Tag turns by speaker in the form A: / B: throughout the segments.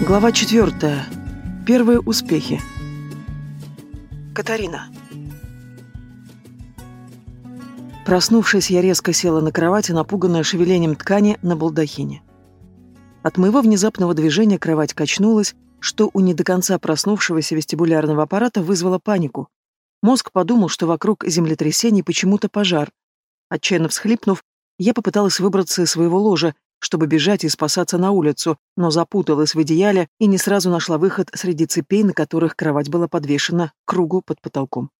A: Глава четвертая. Первые успехи. Катарина. Проснувшись, я резко села на кровати, напуганная шевелением ткани на балдахине. От моего внезапного движения кровать качнулась, что у не до конца проснувшегося вестибулярного аппарата вызвало панику. Мозг подумал, что вокруг землетрясений почему-то пожар. Отчаянно всхлипнув, я попыталась выбраться из своего ложа, чтобы бежать и спасаться на улицу, но запуталась в одеяле и не сразу нашла выход среди цепей, на которых кровать была подвешена кругу под потолком.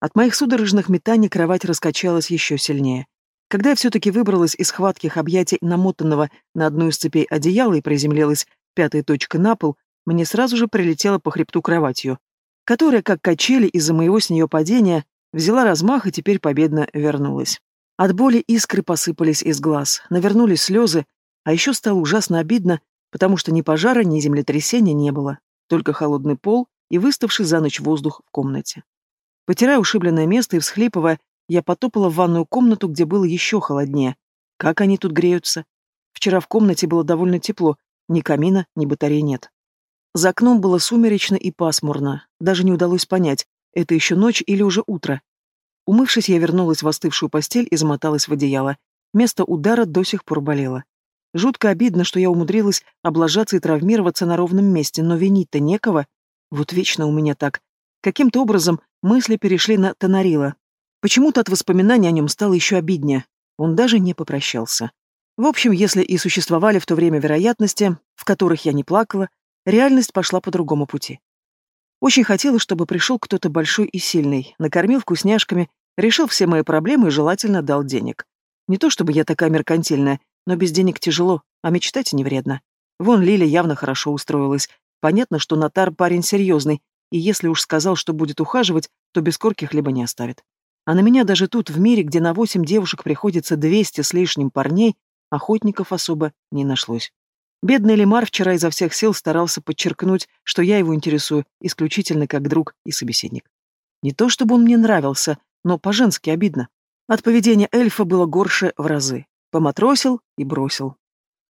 A: От моих судорожных метаний кровать раскачалась еще сильнее. Когда я все-таки выбралась из хватких объятий намотанного на одну из цепей одеяла и приземлилась пятой точкой на пол, мне сразу же прилетела по хребту кроватью, которая, как качели из-за моего с нее падения, взяла размах и теперь победно вернулась. От боли искры посыпались из глаз, навернулись слезы, а еще стало ужасно обидно, потому что ни пожара, ни землетрясения не было, только холодный пол и выставший за ночь воздух в комнате. Потирая ушибленное место и всхлипывая, я потопала в ванную комнату, где было еще холоднее. Как они тут греются? Вчера в комнате было довольно тепло, ни камина, ни батареи нет. За окном было сумеречно и пасмурно, даже не удалось понять, это еще ночь или уже утро. Умывшись, я вернулась в остывшую постель и замоталась в одеяло. Место удара до сих пор болело. Жутко обидно, что я умудрилась облажаться и травмироваться на ровном месте, но винить-то некого. Вот вечно у меня так. Каким-то образом мысли перешли на Тонарила. Почему-то от воспоминаний о нем стало еще обиднее. Он даже не попрощался. В общем, если и существовали в то время вероятности, в которых я не плакала, реальность пошла по другому пути. Очень хотелось, чтобы пришел кто-то большой и сильный, накормил вкусняшками Решил все мои проблемы и желательно дал денег. Не то чтобы я такая меркантильная, но без денег тяжело, а мечтать не вредно. Вон Лиля явно хорошо устроилась. Понятно, что Натар парень серьезный, и если уж сказал, что будет ухаживать, то без корки хлеба не оставит. А на меня даже тут, в мире, где на восемь девушек приходится двести с лишним парней, охотников особо не нашлось. Бедный Лемар вчера изо всех сил старался подчеркнуть, что я его интересую исключительно как друг и собеседник. Не то чтобы он мне нравился, но по-женски обидно. От поведения эльфа было горше в разы. Поматросил и бросил.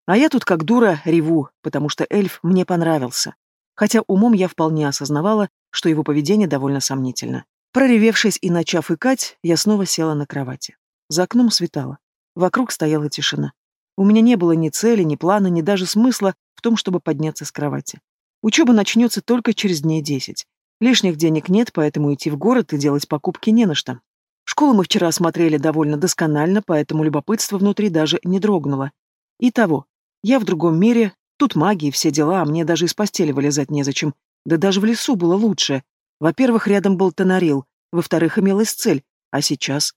A: А я тут как дура реву, потому что эльф мне понравился. Хотя умом я вполне осознавала, что его поведение довольно сомнительно. Проревевшись и начав икать, я снова села на кровати. За окном светало. Вокруг стояла тишина. У меня не было ни цели, ни плана, ни даже смысла в том, чтобы подняться с кровати. Учеба начнется только через дней десять. Лишних денег нет, поэтому идти в город и делать покупки не на что. Школу мы вчера осмотрели довольно досконально, поэтому любопытство внутри даже не дрогнуло. Итого, я в другом мире, тут магия и все дела, а мне даже из постели вылезать незачем. Да даже в лесу было лучше. Во-первых, рядом был Тонарил, во-вторых, имелась цель, а сейчас...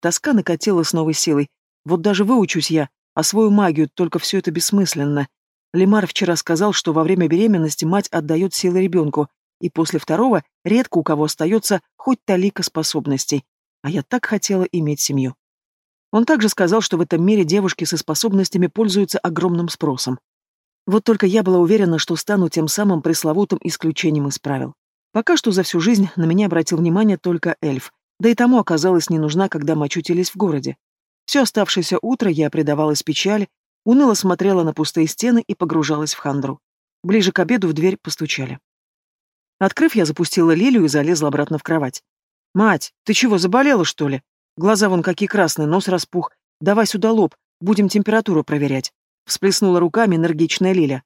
A: Тоска накатила с новой силой. Вот даже выучусь я, освою магию, только все это бессмысленно. Лемар вчера сказал, что во время беременности мать отдает силы ребенку, и после второго редко у кого остается хоть талика способностей, а я так хотела иметь семью. Он также сказал, что в этом мире девушки со способностями пользуются огромным спросом. Вот только я была уверена, что стану тем самым пресловутым исключением из правил. Пока что за всю жизнь на меня обратил внимание только эльф, да и тому оказалось не нужна, когда мы очутились в городе. Все оставшееся утро я предавалась печали, уныло смотрела на пустые стены и погружалась в хандру. Ближе к обеду в дверь постучали. Открыв, я запустила Лилию и залезла обратно в кровать. «Мать, ты чего, заболела, что ли? Глаза вон какие красные, нос распух. Давай сюда лоб, будем температуру проверять». Всплеснула руками энергичная Лиля.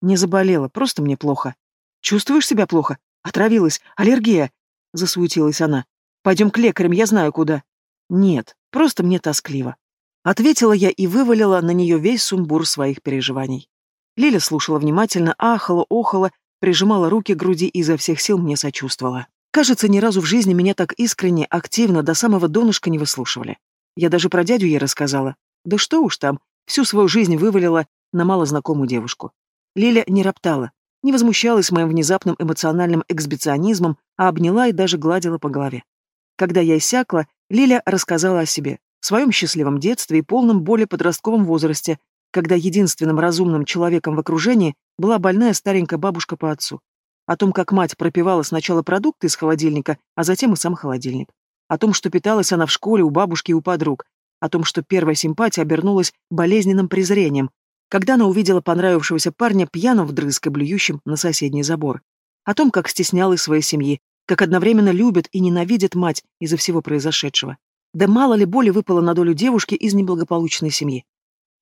A: «Не заболела, просто мне плохо». «Чувствуешь себя плохо? Отравилась, аллергия?» Засуетилась она. «Пойдем к лекарям, я знаю куда». «Нет, просто мне тоскливо». Ответила я и вывалила на нее весь сумбур своих переживаний. Лиля слушала внимательно, ахала, охала прижимала руки к груди и изо всех сил мне сочувствовала. Кажется, ни разу в жизни меня так искренне, активно, до самого донышка не выслушивали. Я даже про дядю ей рассказала. Да что уж там, всю свою жизнь вывалила на малознакомую девушку. Лиля не роптала, не возмущалась моим внезапным эмоциональным эксбиционизмом, а обняла и даже гладила по голове. Когда я иссякла, Лиля рассказала о себе, в своем счастливом детстве и полном боли подростковом возрасте, когда единственным разумным человеком в окружении была больная старенькая бабушка по отцу. О том, как мать пропивала сначала продукты из холодильника, а затем и сам холодильник. О том, что питалась она в школе у бабушки и у подруг. О том, что первая симпатия обернулась болезненным презрением. когда она увидела понравившегося парня пьяным вдрызг и блюющим на соседний забор. О том, как стеснялась своей семьи, как одновременно любит и ненавидит мать из-за всего произошедшего. Да мало ли боли выпало на долю девушки из неблагополучной семьи.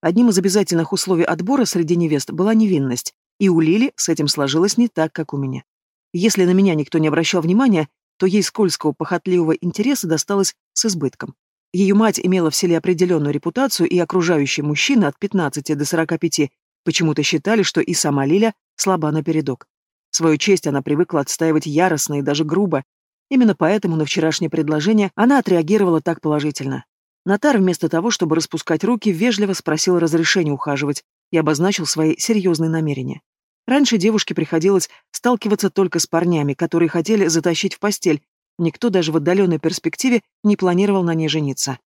A: Одним из обязательных условий отбора среди невест была невинность, и у Лили с этим сложилось не так, как у меня. Если на меня никто не обращал внимания, то ей скользкого похотливого интереса досталось с избытком. Ее мать имела в селе определенную репутацию, и окружающие мужчины от 15 до 45 почему-то считали, что и сама Лиля слаба напередок. Свою честь она привыкла отстаивать яростно и даже грубо. Именно поэтому на вчерашнее предложение она отреагировала так положительно. Натар вместо того, чтобы распускать руки, вежливо спросил разрешения ухаживать и обозначил свои серьезные намерения. Раньше девушке приходилось сталкиваться только с парнями, которые хотели затащить в постель, никто даже в отдаленной перспективе не планировал на ней жениться.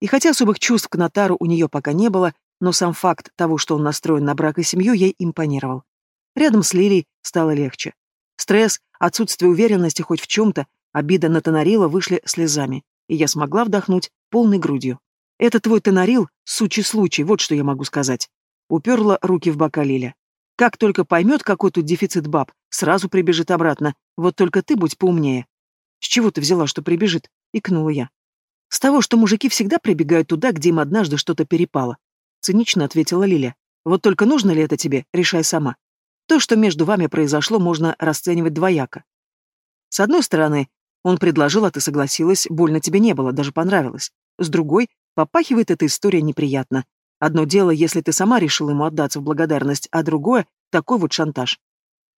A: И хотя особых чувств к Натару у нее пока не было, но сам факт того, что он настроен на брак и семью, ей импонировал. Рядом с Лилией стало легче. Стресс, отсутствие уверенности хоть в чем-то, обида на Тонарила вышли слезами, и я смогла вдохнуть полной грудью. «Это твой Тонарил, сучий случай, вот что я могу сказать». Уперла руки в бока Лиля. Как только поймет, какой тут дефицит баб, сразу прибежит обратно. Вот только ты будь поумнее. С чего ты взяла, что прибежит? Икнула я. С того, что мужики всегда прибегают туда, где им однажды что-то перепало. Цинично ответила Лиля. Вот только нужно ли это тебе, решай сама. То, что между вами произошло, можно расценивать двояко. С одной стороны, он предложил, а ты согласилась, больно тебе не было, даже понравилось. С другой, попахивает эта история неприятно. Одно дело, если ты сама решила ему отдаться в благодарность, а другое — такой вот шантаж.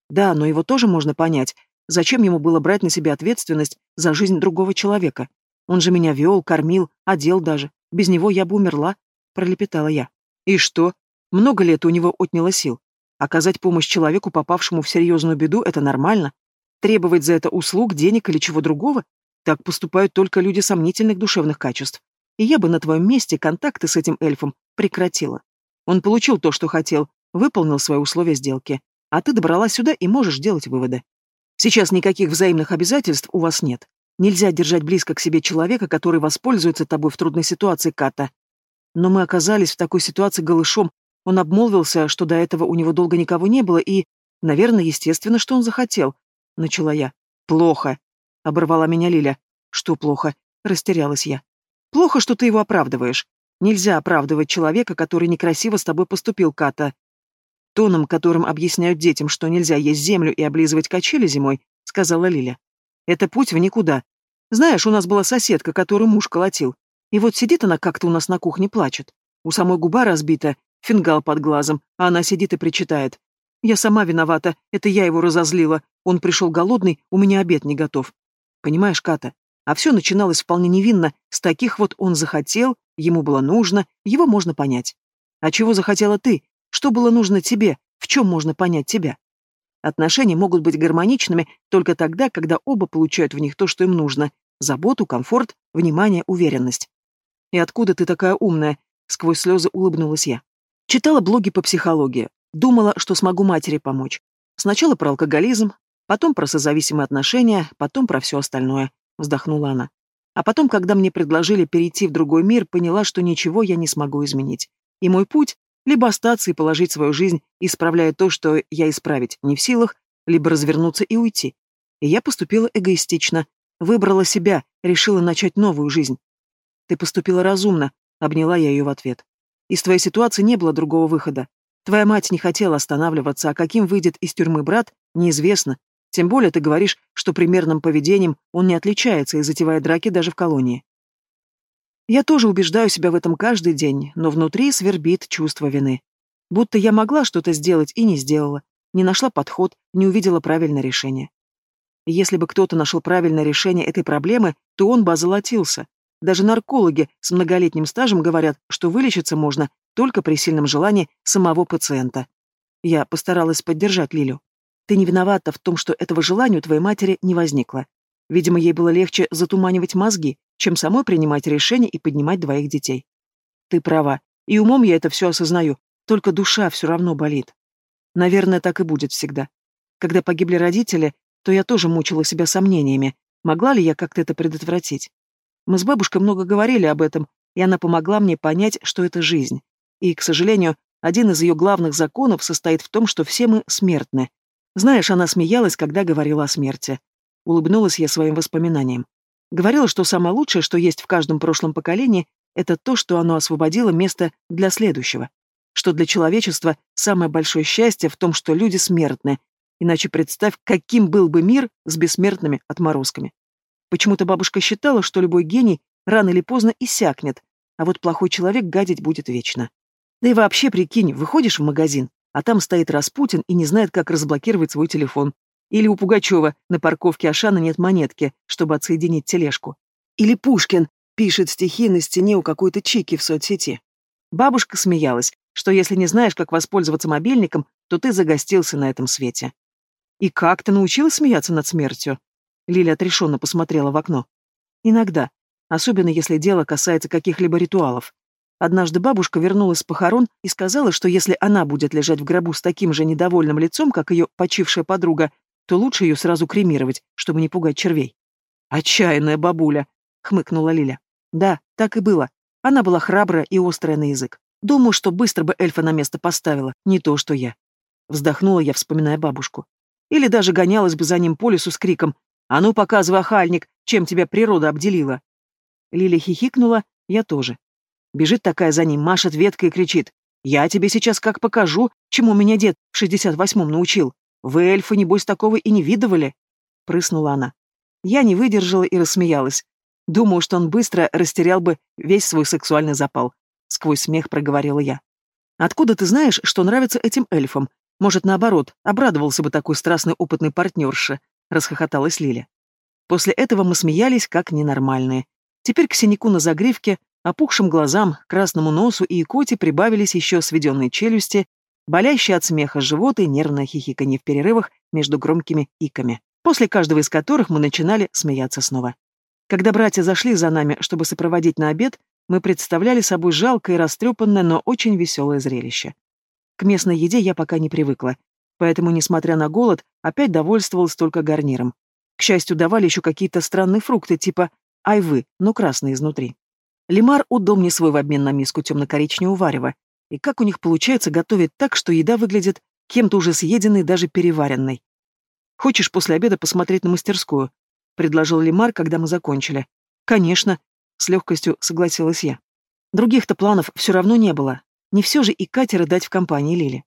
A: Да, но его тоже можно понять. Зачем ему было брать на себя ответственность за жизнь другого человека? Он же меня вел, кормил, одел даже. Без него я бы умерла, — пролепетала я. И что? Много это у него отняло сил? Оказать помощь человеку, попавшему в серьезную беду, это нормально. Требовать за это услуг, денег или чего другого? Так поступают только люди сомнительных душевных качеств и я бы на твоем месте контакты с этим эльфом прекратила. Он получил то, что хотел, выполнил свои условия сделки, а ты добралась сюда и можешь делать выводы. Сейчас никаких взаимных обязательств у вас нет. Нельзя держать близко к себе человека, который воспользуется тобой в трудной ситуации, Ката. Но мы оказались в такой ситуации голышом. Он обмолвился, что до этого у него долго никого не было, и, наверное, естественно, что он захотел. Начала я. Плохо. Оборвала меня Лиля. Что плохо? Растерялась я. Плохо, что ты его оправдываешь. Нельзя оправдывать человека, который некрасиво с тобой поступил, Ката. Тоном, которым объясняют детям, что нельзя есть землю и облизывать качели зимой, сказала Лиля. Это путь в никуда. Знаешь, у нас была соседка, которую муж колотил. И вот сидит она как-то у нас на кухне, плачет. У самой губа разбита, фингал под глазом, а она сидит и причитает. Я сама виновата, это я его разозлила. Он пришел голодный, у меня обед не готов. Понимаешь, Ката, а все начиналось вполне невинно, с таких вот он захотел, ему было нужно, его можно понять. А чего захотела ты? Что было нужно тебе? В чем можно понять тебя? Отношения могут быть гармоничными только тогда, когда оба получают в них то, что им нужно – заботу, комфорт, внимание, уверенность. «И откуда ты такая умная?» – сквозь слезы улыбнулась я. Читала блоги по психологии. Думала, что смогу матери помочь. Сначала про алкоголизм, потом про созависимые отношения, потом про все остальное. — вздохнула она. А потом, когда мне предложили перейти в другой мир, поняла, что ничего я не смогу изменить. И мой путь — либо остаться и положить свою жизнь, исправляя то, что я исправить не в силах, либо развернуться и уйти. И я поступила эгоистично, выбрала себя, решила начать новую жизнь. Ты поступила разумно, обняла я ее в ответ. Из твоей ситуации не было другого выхода. Твоя мать не хотела останавливаться, а каким выйдет из тюрьмы брат, неизвестно, тем более ты говоришь, что примерным поведением он не отличается и затевает драки даже в колонии. Я тоже убеждаю себя в этом каждый день, но внутри свербит чувство вины. Будто я могла что-то сделать и не сделала, не нашла подход, не увидела правильное решение. Если бы кто-то нашел правильное решение этой проблемы, то он бы озолотился. Даже наркологи с многолетним стажем говорят, что вылечиться можно только при сильном желании самого пациента. Я постаралась поддержать Лилю. Ты не виновата в том, что этого желания у твоей матери не возникло. Видимо, ей было легче затуманивать мозги, чем самой принимать решения и поднимать двоих детей. Ты права, и умом я это все осознаю, только душа все равно болит. Наверное, так и будет всегда. Когда погибли родители, то я тоже мучила себя сомнениями, могла ли я как-то это предотвратить. Мы с бабушкой много говорили об этом, и она помогла мне понять, что это жизнь. И, к сожалению, один из ее главных законов состоит в том, что все мы смертны. Знаешь, она смеялась, когда говорила о смерти. Улыбнулась я своим воспоминаниям. Говорила, что самое лучшее, что есть в каждом прошлом поколении, это то, что оно освободило место для следующего. Что для человечества самое большое счастье в том, что люди смертны. Иначе представь, каким был бы мир с бессмертными отморозками. Почему-то бабушка считала, что любой гений рано или поздно иссякнет, а вот плохой человек гадить будет вечно. Да и вообще, прикинь, выходишь в магазин, а там стоит Распутин и не знает, как разблокировать свой телефон. Или у Пугачева на парковке Ашана нет монетки, чтобы отсоединить тележку. Или Пушкин пишет стихи на стене у какой-то чики в соцсети. Бабушка смеялась, что если не знаешь, как воспользоваться мобильником, то ты загостился на этом свете. «И как ты научилась смеяться над смертью?» Лиля отрешенно посмотрела в окно. «Иногда, особенно если дело касается каких-либо ритуалов. Однажды бабушка вернулась с похорон и сказала, что если она будет лежать в гробу с таким же недовольным лицом, как ее почившая подруга, то лучше ее сразу кремировать, чтобы не пугать червей. «Отчаянная бабуля!» — хмыкнула Лиля. «Да, так и было. Она была храбрая и острая на язык. Думаю, что быстро бы эльфа на место поставила, не то что я». Вздохнула я, вспоминая бабушку. Или даже гонялась бы за ним по лесу с криком «А ну, показывай, охальник, чем тебя природа обделила!» Лиля хихикнула, я тоже. Бежит такая за ним, машет веткой и кричит. «Я тебе сейчас как покажу, чему меня дед в шестьдесят восьмом научил. Вы, эльфы, небось, такого и не видывали?» Прыснула она. Я не выдержала и рассмеялась. Думаю, что он быстро растерял бы весь свой сексуальный запал. Сквозь смех проговорила я. «Откуда ты знаешь, что нравится этим эльфам? Может, наоборот, обрадовался бы такой страстный опытный партнерше?» Расхохоталась Лиля. После этого мы смеялись, как ненормальные. Теперь к синяку на загривке Опухшим глазам, красному носу и икоте прибавились еще сведенные челюсти, болящие от смеха живот и нервное хихиканье в перерывах между громкими иками, после каждого из которых мы начинали смеяться снова. Когда братья зашли за нами, чтобы сопроводить на обед, мы представляли собой жалкое и растрепанное, но очень веселое зрелище. К местной еде я пока не привыкла, поэтому, несмотря на голод, опять довольствовалась только гарниром. К счастью, давали еще какие-то странные фрукты, типа айвы, но красные изнутри. Лимар отдал мне свой в обмен на миску темно-коричневого варева. И как у них получается готовить так, что еда выглядит кем-то уже съеденной, даже переваренной. «Хочешь после обеда посмотреть на мастерскую?» — предложил Лимар, когда мы закончили. «Конечно», — с легкостью согласилась я. Других-то планов все равно не было. Не все же и катеры дать в компании Лили.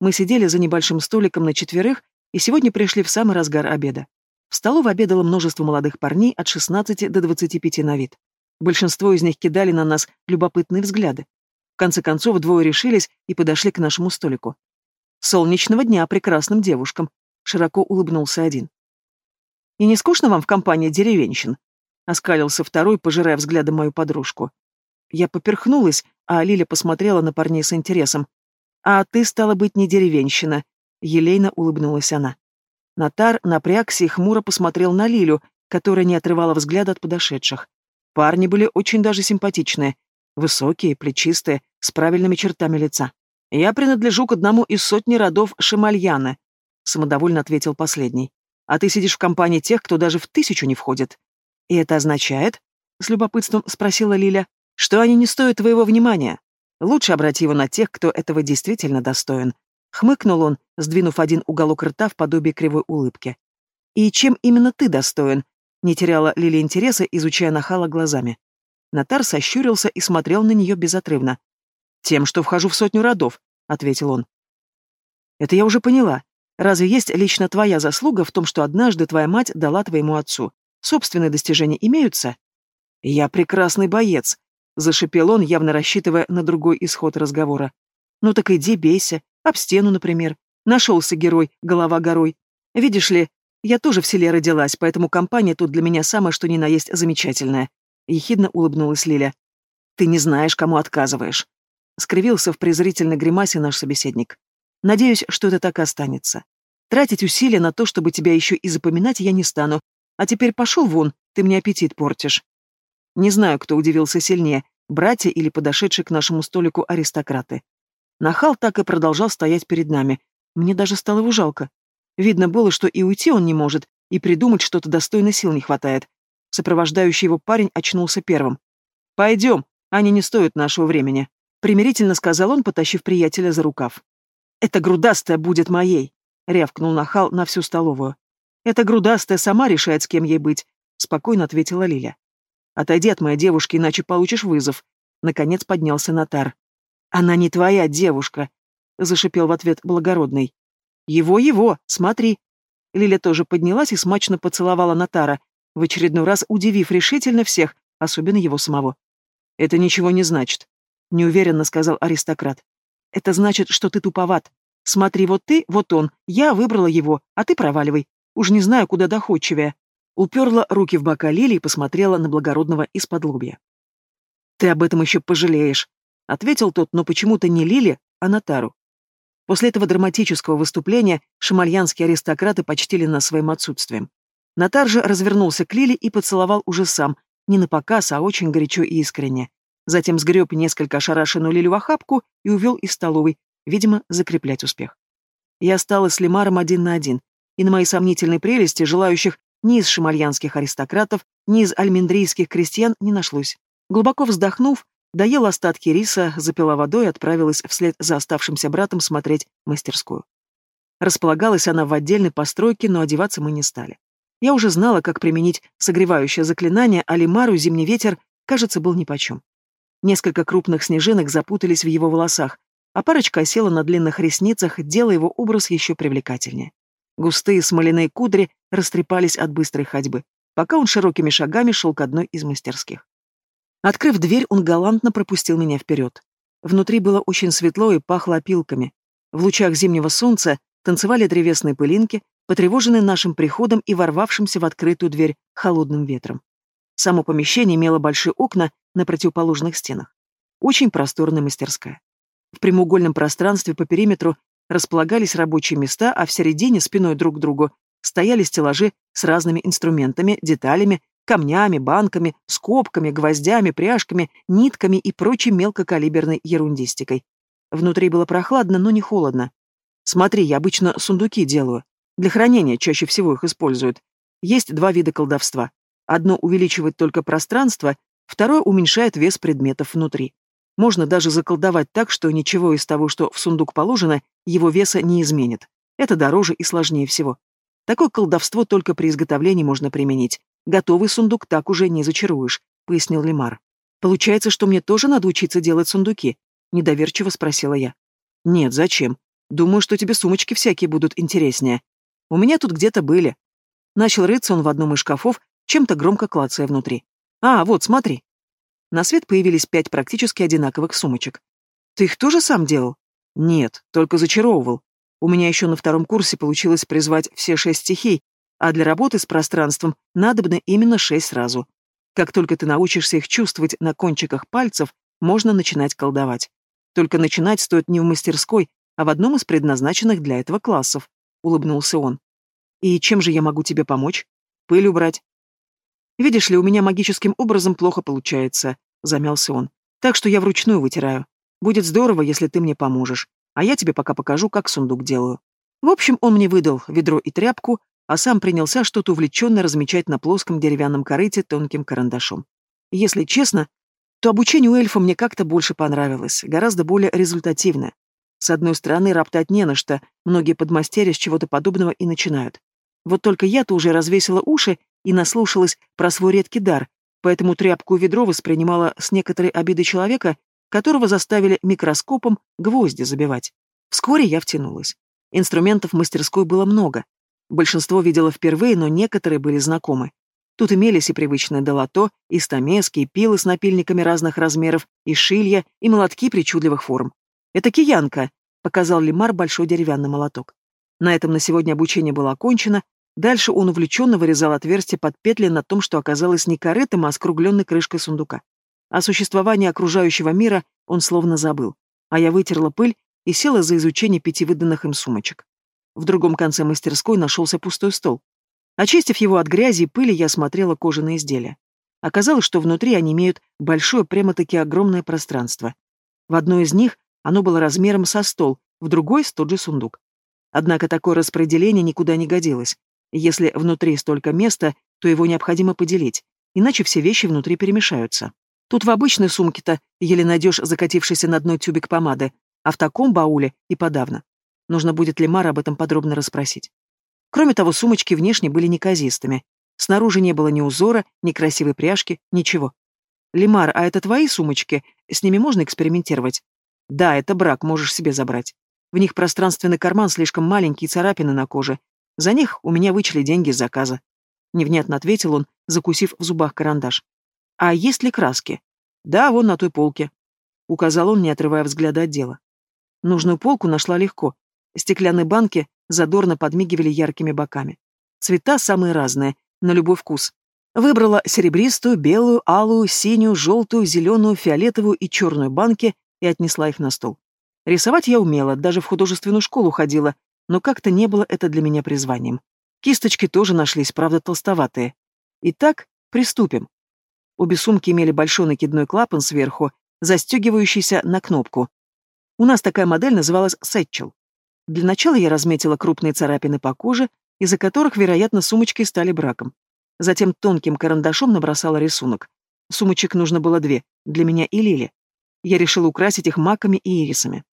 A: Мы сидели за небольшим столиком на четверых и сегодня пришли в самый разгар обеда. В столовой обедало множество молодых парней от 16 до 25 на вид. Большинство из них кидали на нас любопытные взгляды. В конце концов, двое решились и подошли к нашему столику. «Солнечного дня прекрасным девушкам!» — широко улыбнулся один. «И не скучно вам в компании деревенщин?» — оскалился второй, пожирая взглядом мою подружку. Я поперхнулась, а Лиля посмотрела на парней с интересом. «А ты, стала быть, не деревенщина», — елейно улыбнулась она. Натар напрягся и хмуро посмотрел на Лилю, которая не отрывала взгляда от подошедших. Парни были очень даже симпатичные, высокие, плечистые, с правильными чертами лица. «Я принадлежу к одному из сотни родов Шамальяна», — самодовольно ответил последний. «А ты сидишь в компании тех, кто даже в тысячу не входит». «И это означает?» — с любопытством спросила Лиля. «Что они не стоят твоего внимания. Лучше обрати его на тех, кто этого действительно достоин». Хмыкнул он, сдвинув один уголок рта в подобие кривой улыбки. «И чем именно ты достоин?» Не теряла Лили интереса, изучая нахала глазами. Натар сощурился и смотрел на нее безотрывно. «Тем, что вхожу в сотню родов», — ответил он. «Это я уже поняла. Разве есть лично твоя заслуга в том, что однажды твоя мать дала твоему отцу? Собственные достижения имеются?» «Я прекрасный боец», — зашипел он, явно рассчитывая на другой исход разговора. «Ну так иди бейся, об стену, например. Нашелся герой, голова горой. Видишь ли, я тоже в селе родилась, поэтому компания тут для меня самая что ни на есть замечательная. Ехидно улыбнулась Лиля. Ты не знаешь, кому отказываешь. Скривился в презрительной гримасе наш собеседник. Надеюсь, что это так и останется. Тратить усилия на то, чтобы тебя еще и запоминать, я не стану. А теперь пошел вон, ты мне аппетит портишь. Не знаю, кто удивился сильнее, братья или подошедшие к нашему столику аристократы. Нахал так и продолжал стоять перед нами. Мне даже стало его жалко. Видно было, что и уйти он не может, и придумать что-то достойно сил не хватает. Сопровождающий его парень очнулся первым. «Пойдем, они не стоят нашего времени», — примирительно сказал он, потащив приятеля за рукав. «Эта грудастая будет моей!» — рявкнул нахал на всю столовую. «Эта грудастая сама решает, с кем ей быть», — спокойно ответила Лиля. «Отойди от моей девушки, иначе получишь вызов», — наконец поднялся Натар. «Она не твоя девушка», — зашипел в ответ благородный. «Его-его, смотри». Лиля тоже поднялась и смачно поцеловала Натара, в очередной раз удивив решительно всех, особенно его самого. «Это ничего не значит», — неуверенно сказал аристократ. «Это значит, что ты туповат. Смотри, вот ты, вот он, я выбрала его, а ты проваливай. Уж не знаю, куда доходчивее». Уперла руки в бока Лили и посмотрела на благородного из-под лобья. «Ты об этом еще пожалеешь», — ответил тот, но почему-то не Лили, а Натару. После этого драматического выступления шамальянские аристократы почтили нас своим отсутствием. Натар же развернулся к Лили и поцеловал уже сам, не на показ, а очень горячо и искренне. Затем сгреб несколько ошарашенную Лилю в охапку и увел из столовой, видимо, закреплять успех. Я осталась с Лемаром один на один, и на мои сомнительные прелести желающих ни из шамальянских аристократов, ни из альмендрийских крестьян не нашлось. Глубоко вздохнув, доела остатки риса, запила водой и отправилась вслед за оставшимся братом смотреть мастерскую. Располагалась она в отдельной постройке, но одеваться мы не стали. Я уже знала, как применить согревающее заклинание, а Лимару зимний ветер, кажется, был нипочем. Несколько крупных снежинок запутались в его волосах, а парочка осела на длинных ресницах, делая его образ еще привлекательнее. Густые смоляные кудри растрепались от быстрой ходьбы, пока он широкими шагами шел к одной из мастерских. Открыв дверь, он галантно пропустил меня вперед. Внутри было очень светло и пахло опилками. В лучах зимнего солнца танцевали древесные пылинки, потревоженный нашим приходом и ворвавшимся в открытую дверь холодным ветром. Само помещение имело большие окна на противоположных стенах. Очень просторная мастерская. В прямоугольном пространстве по периметру располагались рабочие места, а в середине, спиной друг к другу, стояли стеллажи с разными инструментами, деталями, камнями, банками, скобками, гвоздями, пряжками, нитками и прочей мелкокалиберной ерундистикой. Внутри было прохладно, но не холодно. Смотри, я обычно сундуки делаю. Для хранения чаще всего их используют. Есть два вида колдовства. Одно увеличивает только пространство, второе уменьшает вес предметов внутри. Можно даже заколдовать так, что ничего из того, что в сундук положено, его веса не изменит. Это дороже и сложнее всего. Такое колдовство только при изготовлении можно применить. Готовый сундук так уже не зачаруешь, пояснил Лимар. Получается, что мне тоже надо учиться делать сундуки? Недоверчиво спросила я. Нет, зачем? Думаю, что тебе сумочки всякие будут интереснее. У меня тут где-то были. Начал рыться он в одном из шкафов, чем-то громко клацая внутри. А, вот, смотри. На свет появились пять практически одинаковых сумочек. Ты их тоже сам делал? Нет, только зачаровывал. У меня еще на втором курсе получилось призвать все шесть стихий, а для работы с пространством надобно именно шесть сразу. Как только ты научишься их чувствовать на кончиках пальцев, можно начинать колдовать. Только начинать стоит не в мастерской, а в одном из предназначенных для этого классов улыбнулся он. «И чем же я могу тебе помочь? Пыль убрать?» «Видишь ли, у меня магическим образом плохо получается», — замялся он. «Так что я вручную вытираю. Будет здорово, если ты мне поможешь. А я тебе пока покажу, как сундук делаю». В общем, он мне выдал ведро и тряпку, а сам принялся что-то увлеченно размечать на плоском деревянном корыте тонким карандашом. Если честно, то обучение у эльфа мне как-то больше понравилось, гораздо более результативно. С одной стороны, роптать не на что, многие подмастерья с чего-то подобного и начинают. Вот только я-то уже развесила уши и наслушалась про свой редкий дар, поэтому тряпку ведро воспринимала с некоторой обидой человека, которого заставили микроскопом гвозди забивать. Вскоре я втянулась. Инструментов в мастерской было много. Большинство видела впервые, но некоторые были знакомы. Тут имелись и привычные долото, и стамески, и пилы с напильниками разных размеров, и шилья, и молотки причудливых форм. «Это киянка», — показал Лимар большой деревянный молоток. На этом на сегодня обучение было окончено. Дальше он увлеченно вырезал отверстие под петли на том, что оказалось не корытом, а скругленной крышкой сундука. О существовании окружающего мира он словно забыл, а я вытерла пыль и села за изучение пяти выданных им сумочек. В другом конце мастерской нашелся пустой стол. Очистив его от грязи и пыли, я смотрела кожаные изделия. Оказалось, что внутри они имеют большое, прямо-таки огромное пространство. В одной из них оно было размером со стол, в другой — с тот же сундук. Однако такое распределение никуда не годилось. Если внутри столько места, то его необходимо поделить, иначе все вещи внутри перемешаются. Тут в обычной сумке-то еле найдешь закатившийся на дно тюбик помады, а в таком бауле и подавно. Нужно будет Лемара об этом подробно расспросить. Кроме того, сумочки внешне были неказистыми. Снаружи не было ни узора, ни красивой пряжки, ничего. «Лемар, а это твои сумочки? С ними можно экспериментировать?» «Да, это брак, можешь себе забрать. В них пространственный карман слишком маленький, царапины на коже. За них у меня вычли деньги с заказа». Невнятно ответил он, закусив в зубах карандаш. «А есть ли краски?» «Да, вон на той полке», — указал он, не отрывая взгляда от дела. Нужную полку нашла легко. Стеклянные банки задорно подмигивали яркими боками. Цвета самые разные, на любой вкус. Выбрала серебристую, белую, алую, синюю, желтую, зеленую, фиолетовую и черную банки и отнесла их на стол. Рисовать я умела, даже в художественную школу ходила, но как-то не было это для меня призванием. Кисточки тоже нашлись, правда, толстоватые. Итак, приступим. Обе сумки имели большой накидной клапан сверху, застегивающийся на кнопку. У нас такая модель называлась «Сэтчел». Для начала я разметила крупные царапины по коже, из-за которых, вероятно, сумочки стали браком. Затем тонким карандашом набросала рисунок. Сумочек нужно было две, для меня и Лили. Я решила украсить их маками и ирисами.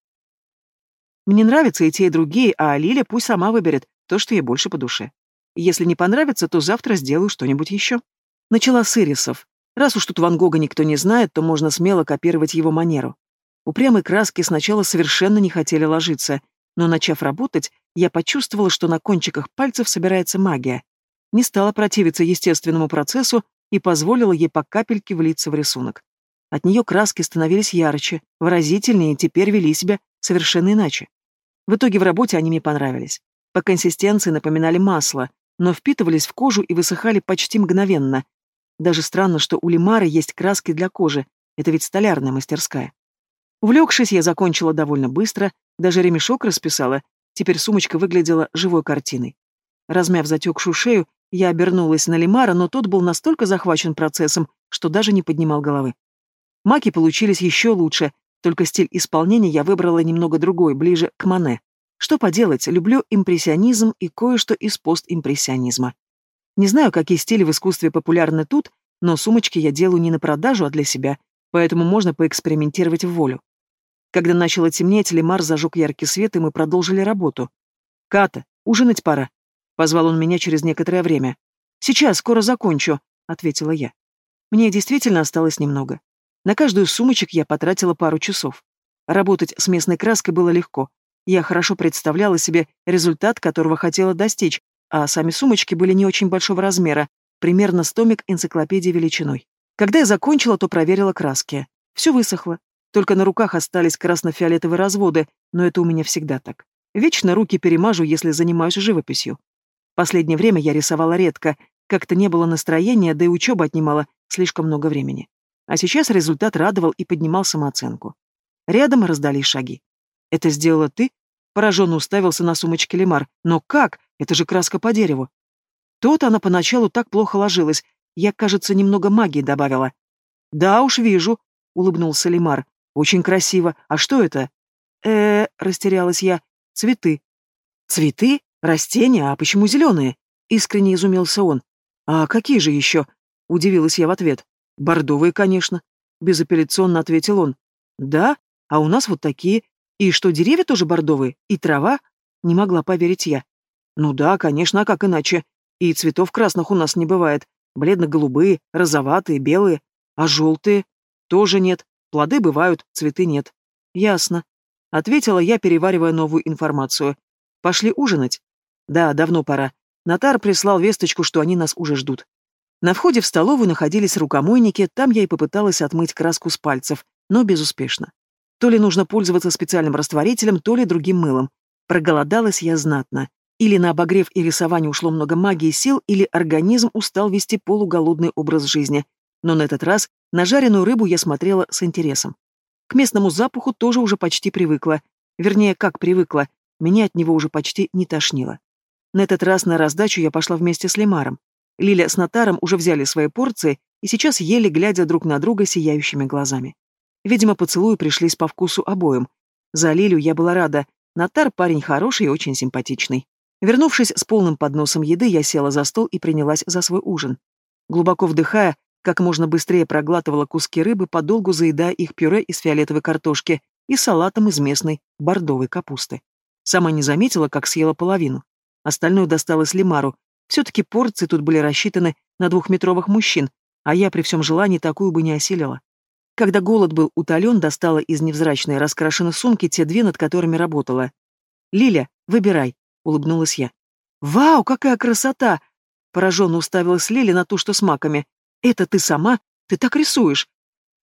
A: Мне нравятся и те, и другие, а Лиля пусть сама выберет то, что ей больше по душе. Если не понравится, то завтра сделаю что-нибудь еще. Начала с ирисов. Раз уж тут Ван Гога никто не знает, то можно смело копировать его манеру. Упрямые краски сначала совершенно не хотели ложиться, но, начав работать, я почувствовала, что на кончиках пальцев собирается магия. Не стала противиться естественному процессу и позволила ей по капельке влиться в рисунок. От нее краски становились ярче, выразительнее и теперь вели себя совершенно иначе. В итоге в работе они мне понравились. По консистенции напоминали масло, но впитывались в кожу и высыхали почти мгновенно. Даже странно, что у Лимары есть краски для кожи, это ведь столярная мастерская. Увлекшись, я закончила довольно быстро, даже ремешок расписала, теперь сумочка выглядела живой картиной. Размяв затекшую шею, я обернулась на Лимара, но тот был настолько захвачен процессом, что даже не поднимал головы. Маки получились еще лучше, только стиль исполнения я выбрала немного другой, ближе к Мане. Что поделать, люблю импрессионизм и кое-что из постимпрессионизма. Не знаю, какие стили в искусстве популярны тут, но сумочки я делаю не на продажу, а для себя, поэтому можно поэкспериментировать в волю. Когда начало темнеть, Лемар зажег яркий свет, и мы продолжили работу. «Ката, ужинать пора», — позвал он меня через некоторое время. «Сейчас, скоро закончу», — ответила я. Мне действительно осталось немного. На каждую сумочек я потратила пару часов. Работать с местной краской было легко. Я хорошо представляла себе результат, которого хотела достичь, а сами сумочки были не очень большого размера, примерно стомик энциклопедии величиной. Когда я закончила, то проверила краски. Все высохло. Только на руках остались красно-фиолетовые разводы, но это у меня всегда так. Вечно руки перемажу, если занимаюсь живописью. Последнее время я рисовала редко, как-то не было настроения, да и учеба отнимала слишком много времени. А сейчас результат радовал и поднимал самооценку. Рядом раздались шаги. «Это сделала ты?» Пораженно уставился на сумочке Лемар. «Но как? Это же краска по дереву». То-то она поначалу так плохо ложилась. Я, кажется, немного магии добавила. «Да уж вижу», — улыбнулся Лемар. «Очень красиво. А что это?» э растерялась я. «Цветы». «Цветы? Растения? А почему зеленые?» Искренне изумился он. «А какие же еще?» — удивилась я в ответ. «Бордовые, конечно», — безапелляционно ответил он. «Да? А у нас вот такие. И что, деревья тоже бордовые? И трава?» Не могла поверить я. «Ну да, конечно, а как иначе? И цветов красных у нас не бывает. Бледно-голубые, розоватые, белые. А желтые? Тоже нет. Плоды бывают, цветы нет». «Ясно», — ответила я, переваривая новую информацию. «Пошли ужинать?» «Да, давно пора. Натар прислал весточку, что они нас уже ждут. На входе в столовую находились рукомойники, там я и попыталась отмыть краску с пальцев, но безуспешно. То ли нужно пользоваться специальным растворителем, то ли другим мылом. Проголодалась я знатно. Или на обогрев и рисование ушло много магии и сил, или организм устал вести полуголодный образ жизни. Но на этот раз на жареную рыбу я смотрела с интересом. К местному запаху тоже уже почти привыкла. Вернее, как привыкла, меня от него уже почти не тошнило. На этот раз на раздачу я пошла вместе с Лемаром. Лиля с Натаром уже взяли свои порции и сейчас ели, глядя друг на друга сияющими глазами. Видимо, поцелуи пришлись по вкусу обоим. За Лилю я была рада. Натар парень хороший и очень симпатичный. Вернувшись с полным подносом еды, я села за стол и принялась за свой ужин. Глубоко вдыхая, как можно быстрее проглатывала куски рыбы, подолгу заедая их пюре из фиолетовой картошки и салатом из местной бордовой капусты. Сама не заметила, как съела половину. Остальное досталось Лимару. Все-таки порции тут были рассчитаны на двухметровых мужчин, а я при всем желании такую бы не осилила. Когда голод был утолен, достала из невзрачной раскрашенной сумки те две, над которыми работала. «Лиля, выбирай», — улыбнулась я. «Вау, какая красота!» Пораженно уставилась Лиля на ту, что с маками. «Это ты сама? Ты так рисуешь?»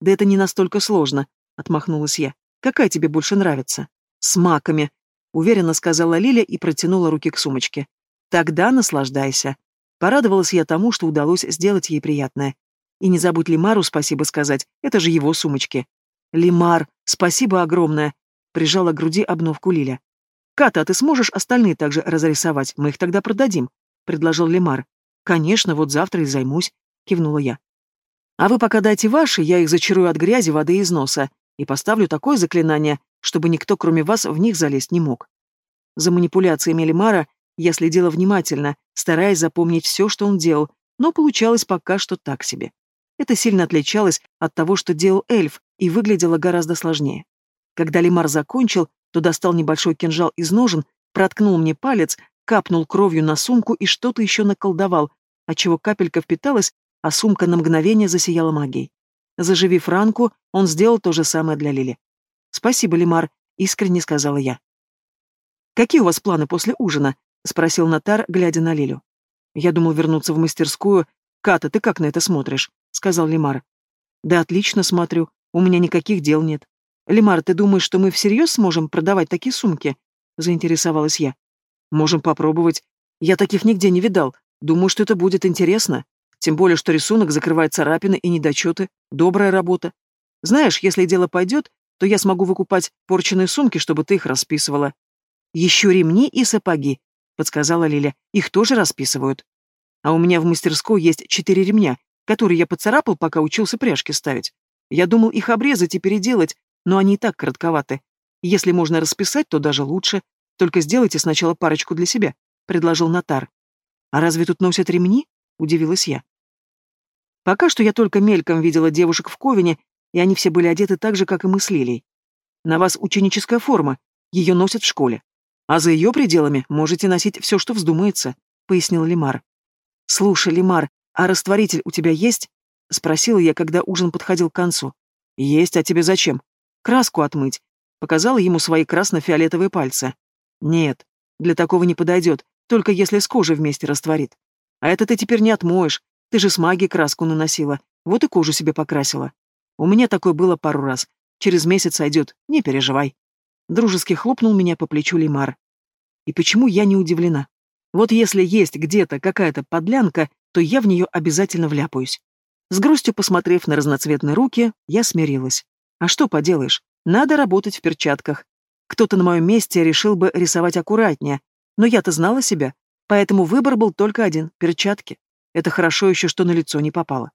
A: «Да это не настолько сложно», — отмахнулась я. «Какая тебе больше нравится?» «С маками», — уверенно сказала Лиля и протянула руки к сумочке. «Тогда наслаждайся». Порадовалась я тому, что удалось сделать ей приятное. И не забудь Лимару спасибо сказать, это же его сумочки. «Лимар, спасибо огромное!» — прижала к груди обновку Лиля. «Ката, а ты сможешь остальные также разрисовать? Мы их тогда продадим», — предложил Лимар. «Конечно, вот завтра и займусь», — кивнула я. «А вы пока дайте ваши, я их зачарую от грязи, воды и из носа, и поставлю такое заклинание, чтобы никто, кроме вас, в них залезть не мог». За манипуляциями Лимара я следила внимательно, стараясь запомнить все, что он делал, но получалось пока что так себе. Это сильно отличалось от того, что делал эльф, и выглядело гораздо сложнее. Когда Лимар закончил, то достал небольшой кинжал из ножен, проткнул мне палец, капнул кровью на сумку и что-то еще наколдовал, отчего капелька впиталась, а сумка на мгновение засияла магией. Заживив ранку, он сделал то же самое для Лили. «Спасибо, Лимар», — искренне сказала я. «Какие у вас планы после ужина?» — спросил Натар, глядя на Лилю. Я думал вернуться в мастерскую. «Ката, ты как на это смотришь?» — сказал Лимар. «Да отлично смотрю. У меня никаких дел нет. Лимар, ты думаешь, что мы всерьез сможем продавать такие сумки?» — заинтересовалась я. «Можем попробовать. Я таких нигде не видал. Думаю, что это будет интересно. Тем более, что рисунок закрывает царапины и недочеты. Добрая работа. Знаешь, если дело пойдет, то я смогу выкупать порченные сумки, чтобы ты их расписывала. Еще ремни и сапоги, подсказала Лиля. Их тоже расписывают. А у меня в мастерской есть четыре ремня, которые я поцарапал, пока учился пряжки ставить. Я думал их обрезать и переделать, но они и так коротковаты. Если можно расписать, то даже лучше. Только сделайте сначала парочку для себя, предложил Натар. А разве тут носят ремни? удивилась я. Пока что я только мельком видела девушек в Ковине, и они все были одеты так же, как и мы с Лилей. На вас ученическая форма, ее носят в школе. А за ее пределами можете носить все, что вздумается, пояснил Лимар. Слушай, Лимар, а растворитель у тебя есть? Спросила я, когда ужин подходил к концу. Есть, а тебе зачем? Краску отмыть. Показала ему свои красно-фиолетовые пальцы. Нет, для такого не подойдет, только если с кожей вместе растворит. А это ты теперь не отмоешь, ты же с магией краску наносила, вот и кожу себе покрасила. У меня такое было пару раз. Через месяц сойдет, не переживай. Дружески хлопнул меня по плечу Лимар. И почему я не удивлена? Вот если есть где-то какая-то подлянка, то я в нее обязательно вляпаюсь. С грустью посмотрев на разноцветные руки, я смирилась. А что поделаешь, надо работать в перчатках. Кто-то на моем месте решил бы рисовать аккуратнее, но я-то знала себя, поэтому выбор был только один — перчатки. Это хорошо еще, что на лицо не попало.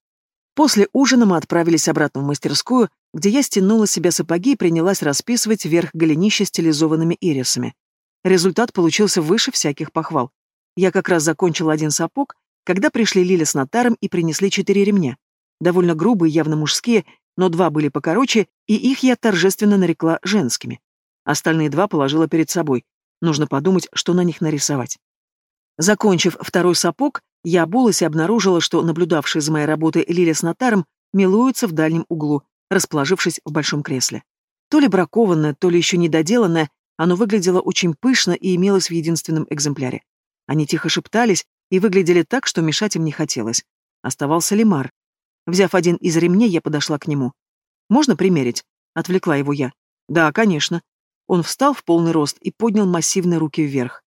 A: После ужина мы отправились обратно в мастерскую, где я стянула себе сапоги и принялась расписывать верх голенища стилизованными ирисами. Результат получился выше всяких похвал. Я как раз закончила один сапог, когда пришли Лиля с нотаром и принесли четыре ремня. Довольно грубые, явно мужские, но два были покороче, и их я торжественно нарекла женскими. Остальные два положила перед собой. Нужно подумать, что на них нарисовать. Закончив второй сапог, я обулась и обнаружила, что наблюдавшая за моей работой Лиля с нотаром милуется в дальнем углу, расположившись в большом кресле. То ли бракованное, то ли еще недоделанное, оно выглядело очень пышно и имелось в единственном экземпляре. Они тихо шептались и выглядели так, что мешать им не хотелось. Оставался Лимар. Взяв один из ремней, я подошла к нему. «Можно примерить?» — отвлекла его я. «Да, конечно». Он встал в полный рост и поднял массивные руки вверх.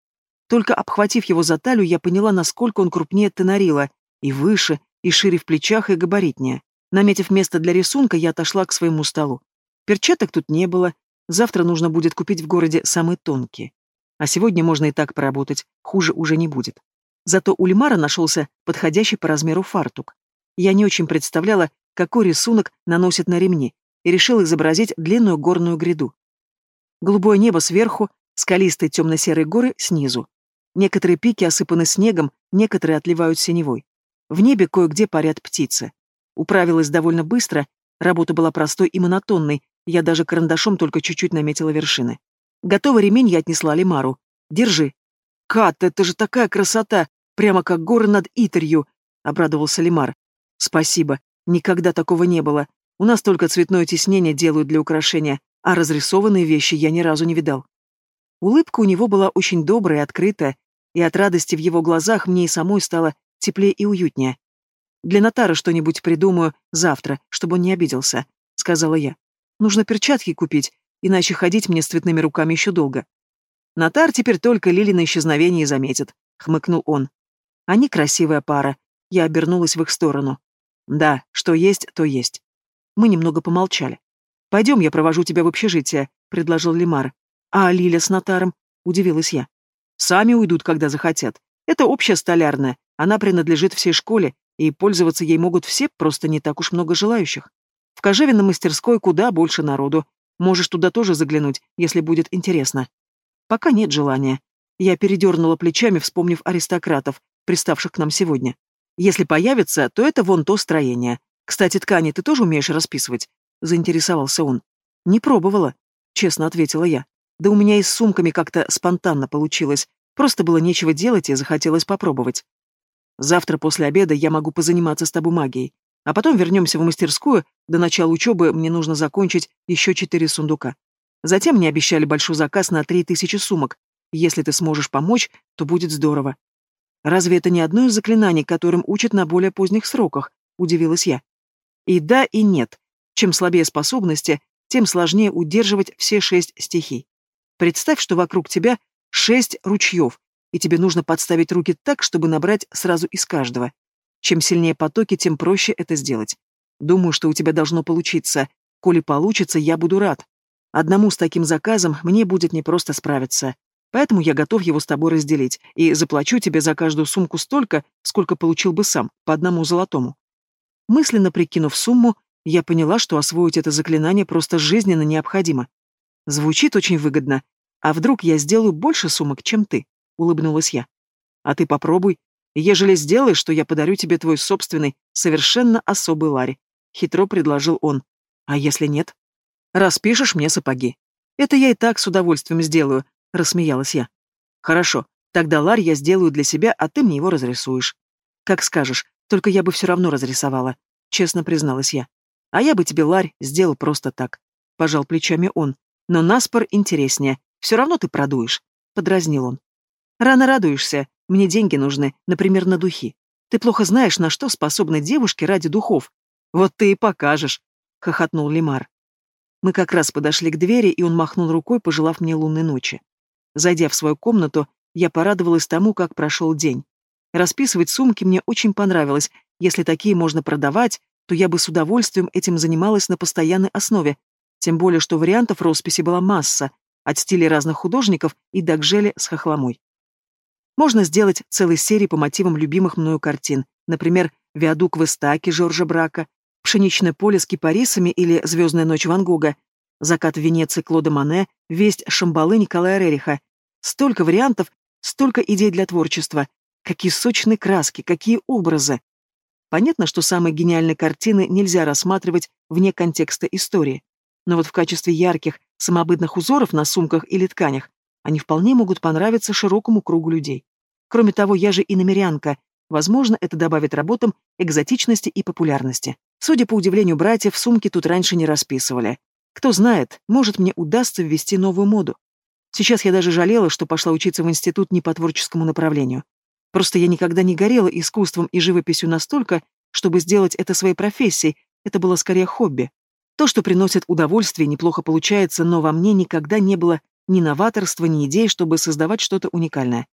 A: Только обхватив его за талию, я поняла, насколько он крупнее Тенарила, и выше, и шире в плечах, и габаритнее. Наметив место для рисунка, я отошла к своему столу. Перчаток тут не было, завтра нужно будет купить в городе самые тонкие. А сегодня можно и так поработать, хуже уже не будет. Зато у Лимара нашелся подходящий по размеру фартук. Я не очень представляла, какой рисунок наносят на ремни, и решила изобразить длинную горную гряду. Голубое небо сверху, скалистые темно-серые горы снизу. Некоторые пики осыпаны снегом, некоторые отливают синевой. В небе кое-где парят птицы. Управилась довольно быстро, работа была простой и монотонной, я даже карандашом только чуть-чуть наметила вершины. Готовый ремень я отнесла Лимару. «Держи». «Кат, это же такая красота! Прямо как горы над Итерью!» — обрадовался Лимар. «Спасибо. Никогда такого не было. У нас только цветное тиснение делают для украшения, а разрисованные вещи я ни разу не видал». Улыбка у него была очень добрая и открытая, и от радости в его глазах мне и самой стало теплее и уютнее. «Для Натара что-нибудь придумаю завтра, чтобы он не обиделся», — сказала я. «Нужно перчатки купить, иначе ходить мне с цветными руками еще долго». «Натар теперь только Лилина исчезновение и заметит», — хмыкнул он. «Они красивая пара». Я обернулась в их сторону. «Да, что есть, то есть». Мы немного помолчали. «Пойдем, я провожу тебя в общежитие», — предложил Лимар. «А Лиля с Натаром?» — удивилась я. «Сами уйдут, когда захотят. Это общая столярная, она принадлежит всей школе, и пользоваться ей могут все, просто не так уж много желающих. В Кожевино мастерской куда больше народу. Можешь туда тоже заглянуть, если будет интересно. Пока нет желания. Я передернула плечами, вспомнив аристократов, приставших к нам сегодня. Если появится, то это вон то строение. Кстати, ткани ты тоже умеешь расписывать? Заинтересовался он. Не пробовала, честно ответила я. Да у меня и с сумками как-то спонтанно получилось. Просто было нечего делать и захотелось попробовать. Завтра после обеда я могу позаниматься с тобой магией. А потом вернемся в мастерскую. До начала учебы мне нужно закончить еще четыре сундука. Затем мне обещали большой заказ на три тысячи сумок. Если ты сможешь помочь, то будет здорово. Разве это не одно из заклинаний, которым учат на более поздних сроках? Удивилась я. И да, и нет. Чем слабее способности, тем сложнее удерживать все шесть стихий. Представь, что вокруг тебя шесть ручьев, и тебе нужно подставить руки так, чтобы набрать сразу из каждого. Чем сильнее потоки, тем проще это сделать. Думаю, что у тебя должно получиться. Коли получится, я буду рад. Одному с таким заказом мне будет непросто справиться. Поэтому я готов его с тобой разделить, и заплачу тебе за каждую сумку столько, сколько получил бы сам, по одному золотому. Мысленно прикинув сумму, я поняла, что освоить это заклинание просто жизненно необходимо. Звучит очень выгодно. А вдруг я сделаю больше сумок, чем ты? Улыбнулась я. А ты попробуй. Ежели сделаешь, что я подарю тебе твой собственный, совершенно особый ларь. Хитро предложил он. А если нет? Распишешь мне сапоги. Это я и так с удовольствием сделаю, рассмеялась я. Хорошо, тогда ларь я сделаю для себя, а ты мне его разрисуешь. Как скажешь, только я бы все равно разрисовала, честно призналась я. А я бы тебе ларь сделал просто так. Пожал плечами он. Но наспор интереснее. Все равно ты продуешь», — подразнил он. «Рано радуешься. Мне деньги нужны, например, на духи. Ты плохо знаешь, на что способны девушки ради духов. Вот ты и покажешь», — хохотнул Лимар. Мы как раз подошли к двери, и он махнул рукой, пожелав мне лунной ночи. Зайдя в свою комнату, я порадовалась тому, как прошел день. Расписывать сумки мне очень понравилось. Если такие можно продавать, то я бы с удовольствием этим занималась на постоянной основе, тем более, что вариантов росписи была масса, от стилей разных художников и до гжели с хохломой. Можно сделать целые серии по мотивам любимых мною картин, например, «Виадук в Истаке» Жоржа Брака, «Пшеничное поле с кипарисами» или «Звездная ночь Ван Гога», «Закат в Венеции» Клода Мане, «Весть Шамбалы» Николая Рериха. Столько вариантов, столько идей для творчества. Какие сочные краски, какие образы. Понятно, что самые гениальные картины нельзя рассматривать вне контекста истории но вот в качестве ярких, самобытных узоров на сумках или тканях они вполне могут понравиться широкому кругу людей. Кроме того, я же и намерянка. Возможно, это добавит работам экзотичности и популярности. Судя по удивлению братьев, сумки тут раньше не расписывали. Кто знает, может мне удастся ввести новую моду. Сейчас я даже жалела, что пошла учиться в институт не по творческому направлению. Просто я никогда не горела искусством и живописью настолько, чтобы сделать это своей профессией, это было скорее хобби. То, что приносит удовольствие, неплохо получается, но во мне никогда не было ни новаторства, ни идей, чтобы создавать что-то уникальное.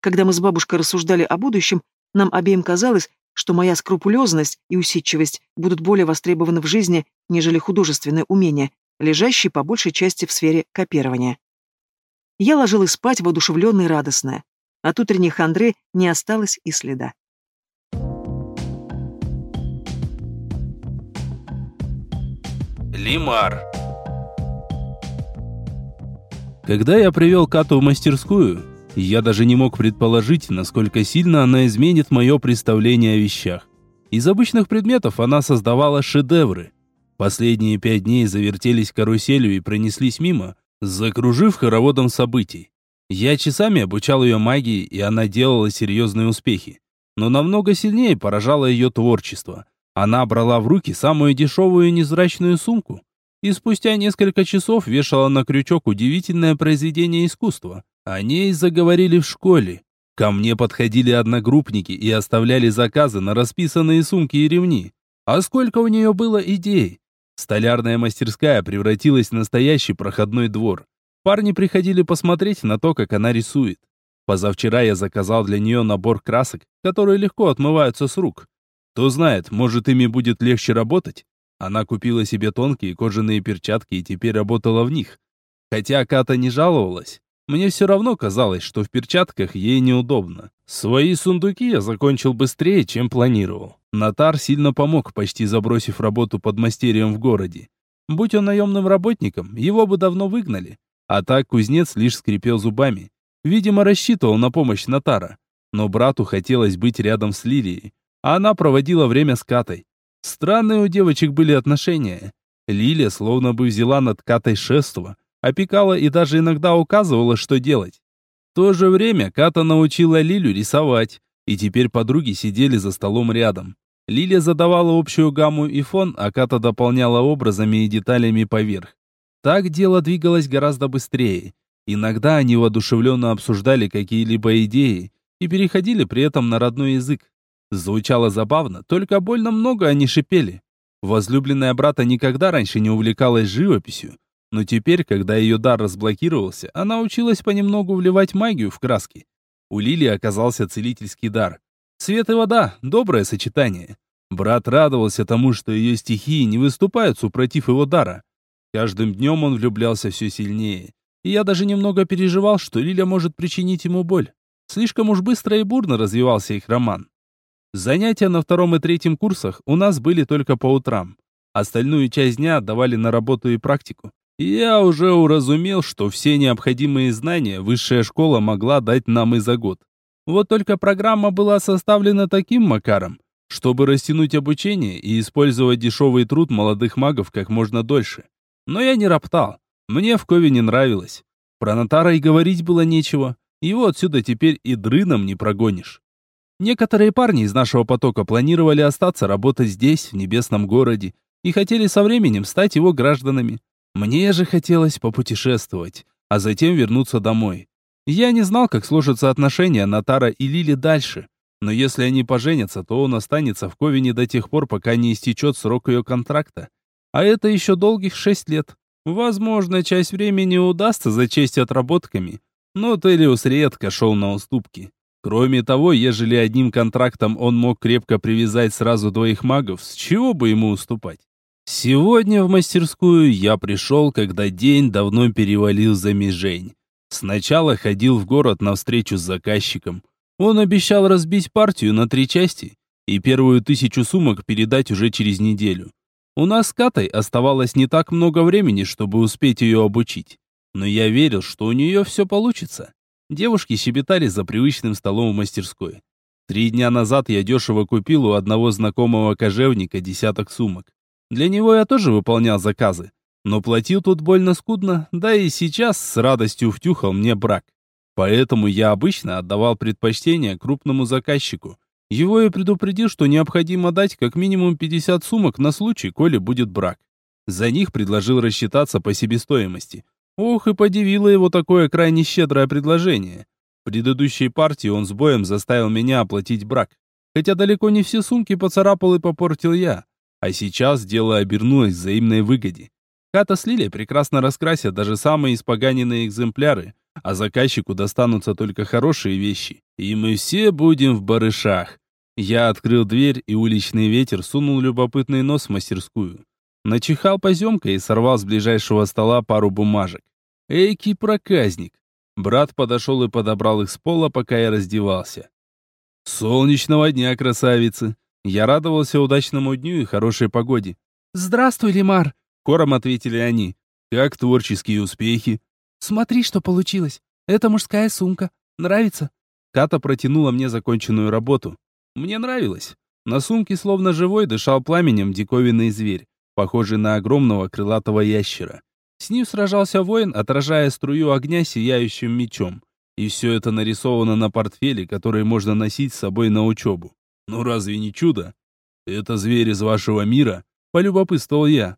A: Когда мы с бабушкой рассуждали о будущем, нам обеим казалось, что моя скрупулезность и усидчивость будут более востребованы в жизни, нежели художественные умения, лежащие по большей части в сфере копирования. Я ложилась спать воодушевленная и радостная. От утренней хандры не осталось и следа.
B: Лимар. Когда я привел Кату в мастерскую, я даже не мог предположить, насколько сильно она изменит мое представление о вещах. Из обычных предметов она создавала шедевры. Последние пять дней завертелись каруселью и пронеслись мимо, закружив хороводом событий. Я часами обучал ее магии, и она делала серьезные успехи. Но намного сильнее поражало ее творчество. Она брала в руки самую дешевую и незрачную сумку, и спустя несколько часов вешала на крючок удивительное произведение искусства. О ней заговорили в школе. Ко мне подходили одногруппники и оставляли заказы на расписанные сумки и ремни. А сколько у нее было идей! Столярная мастерская превратилась в настоящий проходной двор. Парни приходили посмотреть на то, как она рисует. Позавчера я заказал для нее набор красок, которые легко отмываются с рук. Кто знает, может ими будет легче работать? Она купила себе тонкие кожаные перчатки и теперь работала в них. Хотя Ката не жаловалась, мне все равно казалось, что в перчатках ей неудобно. Свои сундуки я закончил быстрее, чем планировал. Натар сильно помог, почти забросив работу под мастерием в городе. Будь он наемным работником, его бы давно выгнали. А так кузнец лишь скрипел зубами. Видимо, рассчитывал на помощь Натара. Но брату хотелось быть рядом с Лилией. А она проводила время с Катой. Странные у девочек были отношения. Лилия словно бы взяла над Катой шество, опекала и даже иногда указывала, что делать. В то же время Ката научила Лилю рисовать, и теперь подруги сидели за столом рядом. Лилия задавала общую гамму и фон, а Ката дополняла образами и деталями поверх. Так дело двигалось гораздо быстрее. Иногда они воодушевленно обсуждали какие-либо идеи и переходили при этом на родной язык. Звучало забавно, только больно много они шипели. Возлюбленная брата никогда раньше не увлекалась живописью, но теперь, когда ее дар разблокировался, она училась понемногу вливать магию в краски. У Лили оказался целительский дар. Свет и вода – доброе сочетание. Брат радовался тому, что ее стихии не выступают супротив его дара. Каждым днем он влюблялся все сильнее. И я даже немного переживал, что Лиля может причинить ему боль. Слишком уж быстро и бурно развивался их роман. Занятия на втором и третьем курсах у нас были только по утрам. Остальную часть дня отдавали на работу и практику. Я уже уразумел, что все необходимые знания высшая школа могла дать нам и за год. Вот только программа была составлена таким макаром, чтобы растянуть обучение и использовать дешевый труд молодых магов как можно дольше. Но я не роптал. Мне в Кове не нравилось. Про Натара и говорить было нечего. Его отсюда теперь и дрыном не прогонишь. Некоторые парни из нашего потока планировали остаться работать здесь, в небесном городе, и хотели со временем стать его гражданами. Мне же хотелось попутешествовать, а затем вернуться домой. Я не знал, как сложатся отношения Натара и Лили дальше, но если они поженятся, то он останется в Ковине до тех пор, пока не истечет срок ее контракта. А это еще долгих шесть лет. Возможно, часть времени удастся зачесть отработками, но Телиус редко шел на уступки. Кроме того, ежели одним контрактом он мог крепко привязать сразу двоих магов, с чего бы ему уступать? Сегодня в мастерскую я пришел, когда день давно перевалил за межень. Сначала ходил в город на встречу с заказчиком. Он обещал разбить партию на три части и первую тысячу сумок передать уже через неделю. У нас с Катой оставалось не так много времени, чтобы успеть ее обучить. Но я верил, что у нее все получится. Девушки щебетали за привычным столом в мастерской. Три дня назад я дешево купил у одного знакомого кожевника десяток сумок. Для него я тоже выполнял заказы, но платил тут больно скудно, да и сейчас с радостью втюхал мне брак. Поэтому я обычно отдавал предпочтение крупному заказчику, его я предупредил, что необходимо дать как минимум 50 сумок на случай, коли будет брак. За них предложил рассчитаться по себестоимости. Ох, и подивило его такое крайне щедрое предложение. В предыдущей партии он с боем заставил меня оплатить брак. Хотя далеко не все сумки поцарапал и попортил я. А сейчас дело обернулось взаимной выгоде. Ката с Лилей прекрасно раскрасят даже самые испоганенные экземпляры, а заказчику достанутся только хорошие вещи. И мы все будем в барышах. Я открыл дверь, и уличный ветер сунул любопытный нос в мастерскую. Начихал поземкой и сорвал с ближайшего стола пару бумажек. Эйки проказник. Брат подошел и подобрал их с пола, пока я раздевался. «Солнечного дня, красавицы!» Я радовался удачному дню и хорошей погоде.
A: «Здравствуй, Лимар!»
B: — хором ответили они. «Как творческие успехи?»
A: «Смотри, что получилось. Это мужская сумка. Нравится?»
B: Ката протянула мне законченную работу. Мне нравилось. На сумке, словно живой, дышал пламенем диковинный зверь, похожий на огромного крылатого ящера. С ним сражался воин, отражая струю огня сияющим мечом. И все это нарисовано на портфеле, который можно носить с собой на учебу. Ну разве не чудо? Это зверь из вашего мира? Полюбопытствовал я.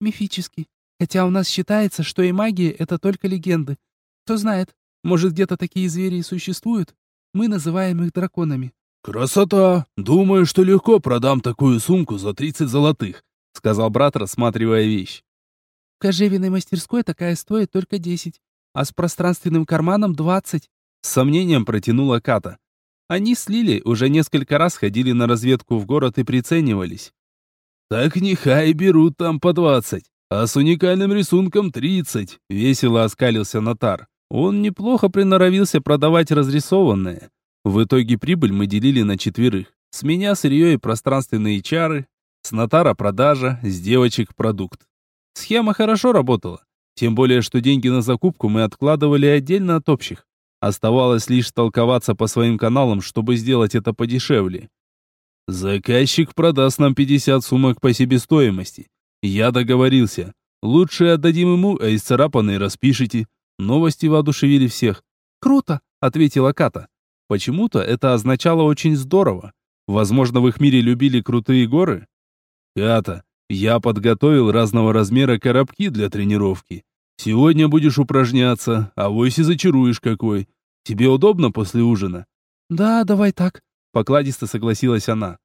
C: Мифический. Хотя у нас считается, что и магия — это только легенды. Кто знает, может, где-то такие звери и существуют? Мы называем их драконами.
B: «Красота! Думаю, что легко продам такую сумку за 30 золотых», — сказал брат, рассматривая вещь.
C: В кожевенной мастерской такая стоит только 10, а с пространственным карманом 20.
B: С сомнением протянула Ката. Они с Лили уже несколько раз ходили на разведку в город и приценивались. «Так нехай берут там по 20, а с уникальным рисунком 30», — весело оскалился Натар. Он неплохо приноровился продавать разрисованное. В итоге прибыль мы делили на четверых. С меня сырье и пространственные чары, с Натара продажа, с девочек продукт. Схема хорошо работала. Тем более, что деньги на закупку мы откладывали отдельно от общих. Оставалось лишь толковаться по своим каналам, чтобы сделать это подешевле. Заказчик продаст нам 50 сумок по себестоимости. Я договорился. Лучше отдадим ему, а исцарапанные распишите. Новости воодушевили всех. «Круто!» — ответила Ката. Почему-то это означало очень здорово. Возможно, в их мире любили крутые горы? Ката, я подготовил разного размера коробки для тренировки. Сегодня будешь упражняться, а вось и зачаруешь какой. Тебе удобно после ужина?
C: Да, давай так,
B: покладисто согласилась она.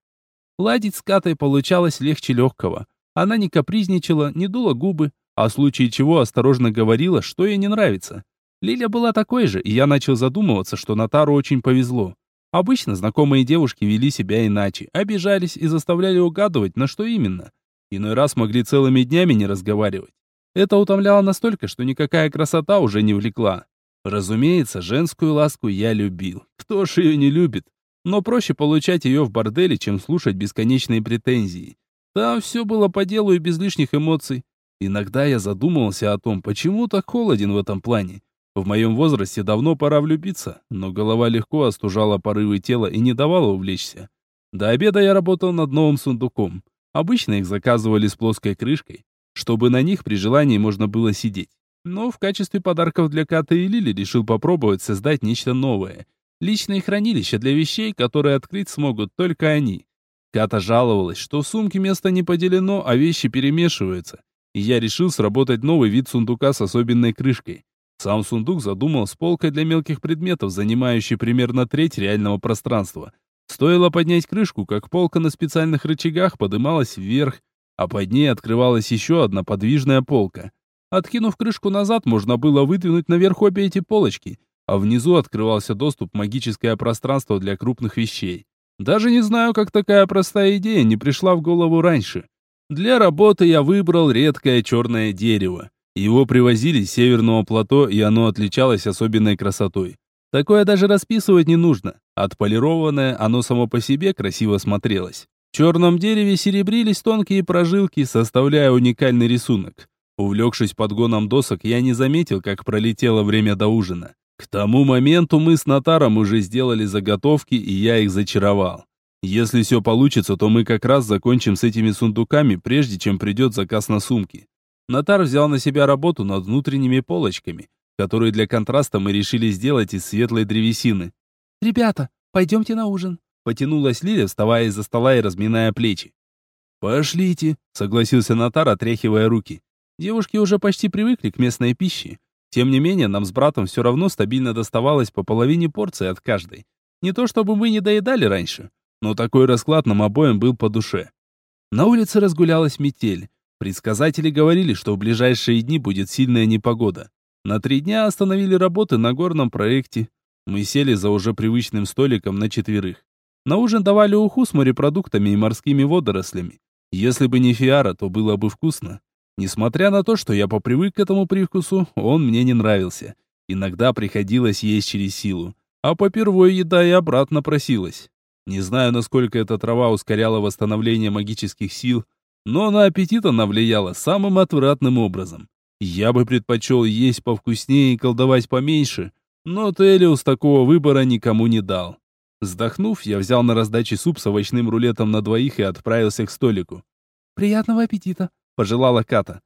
B: Ладить с Катой получалось легче легкого. Она не капризничала, не дула губы, а в случае чего осторожно говорила, что ей не нравится. Лиля была такой же, и я начал задумываться, что Натару очень повезло. Обычно знакомые девушки вели себя иначе, обижались и заставляли угадывать, на что именно. Иной раз могли целыми днями не разговаривать. Это утомляло настолько, что никакая красота уже не влекла. Разумеется, женскую ласку я любил. Кто ж ее не любит? Но проще получать ее в борделе, чем слушать бесконечные претензии. Там все было по делу и без лишних эмоций. Иногда я задумывался о том, почему так холоден в этом плане. В моем возрасте давно пора влюбиться, но голова легко остужала порывы тела и не давала увлечься. До обеда я работал над новым сундуком. Обычно их заказывали с плоской крышкой, чтобы на них при желании можно было сидеть. Но в качестве подарков для Ката и Лили решил попробовать создать нечто новое. Личное хранилище для вещей, которые открыть смогут только они. Ката жаловалась, что в сумке место не поделено, а вещи перемешиваются и я решил сработать новый вид сундука с особенной крышкой. Сам сундук задумал с полкой для мелких предметов, занимающей примерно треть реального пространства. Стоило поднять крышку, как полка на специальных рычагах подымалась вверх, а под ней открывалась еще одна подвижная полка. Откинув крышку назад, можно было выдвинуть наверх обе эти полочки, а внизу открывался доступ в магическое пространство для крупных вещей. Даже не знаю, как такая простая идея не пришла в голову раньше. Для работы я выбрал редкое черное дерево. Его привозили с северного плато, и оно отличалось особенной красотой. Такое даже расписывать не нужно. Отполированное, оно само по себе красиво смотрелось. В черном дереве серебрились тонкие прожилки, составляя уникальный рисунок. Увлекшись подгоном досок, я не заметил, как пролетело время до ужина. К тому моменту мы с Натаром уже сделали заготовки, и я их зачаровал. Если все получится, то мы как раз закончим с этими сундуками, прежде чем придет заказ на сумки. Натар взял на себя работу над внутренними полочками, которые для контраста мы решили сделать из светлой древесины.
C: «Ребята, пойдемте на ужин», —
B: потянулась Лиля, вставая из-за стола и разминая плечи. «Пошлите», — согласился Натар, отряхивая руки. Девушки уже почти привыкли к местной пище. Тем не менее, нам с братом все равно стабильно доставалось по половине порции от каждой. Не то чтобы мы не доедали раньше, но такой расклад нам обоим был по душе. На улице разгулялась метель. Предсказатели говорили, что в ближайшие дни будет сильная непогода. На три дня остановили работы на горном проекте. Мы сели за уже привычным столиком на четверых. На ужин давали уху с морепродуктами и морскими водорослями. Если бы не фиара, то было бы вкусно. Несмотря на то, что я попривык к этому привкусу, он мне не нравился. Иногда приходилось есть через силу, а попервой еда и обратно просилась. Не знаю, насколько эта трава ускоряла восстановление магических сил, но на аппетит она влияла самым отвратным образом. Я бы предпочел есть повкуснее и колдовать поменьше, но Телиус такого выбора никому не дал. Вздохнув, я взял на раздаче суп с овощным рулетом на двоих и отправился к столику.
C: «Приятного аппетита!»
B: — пожелала Ката.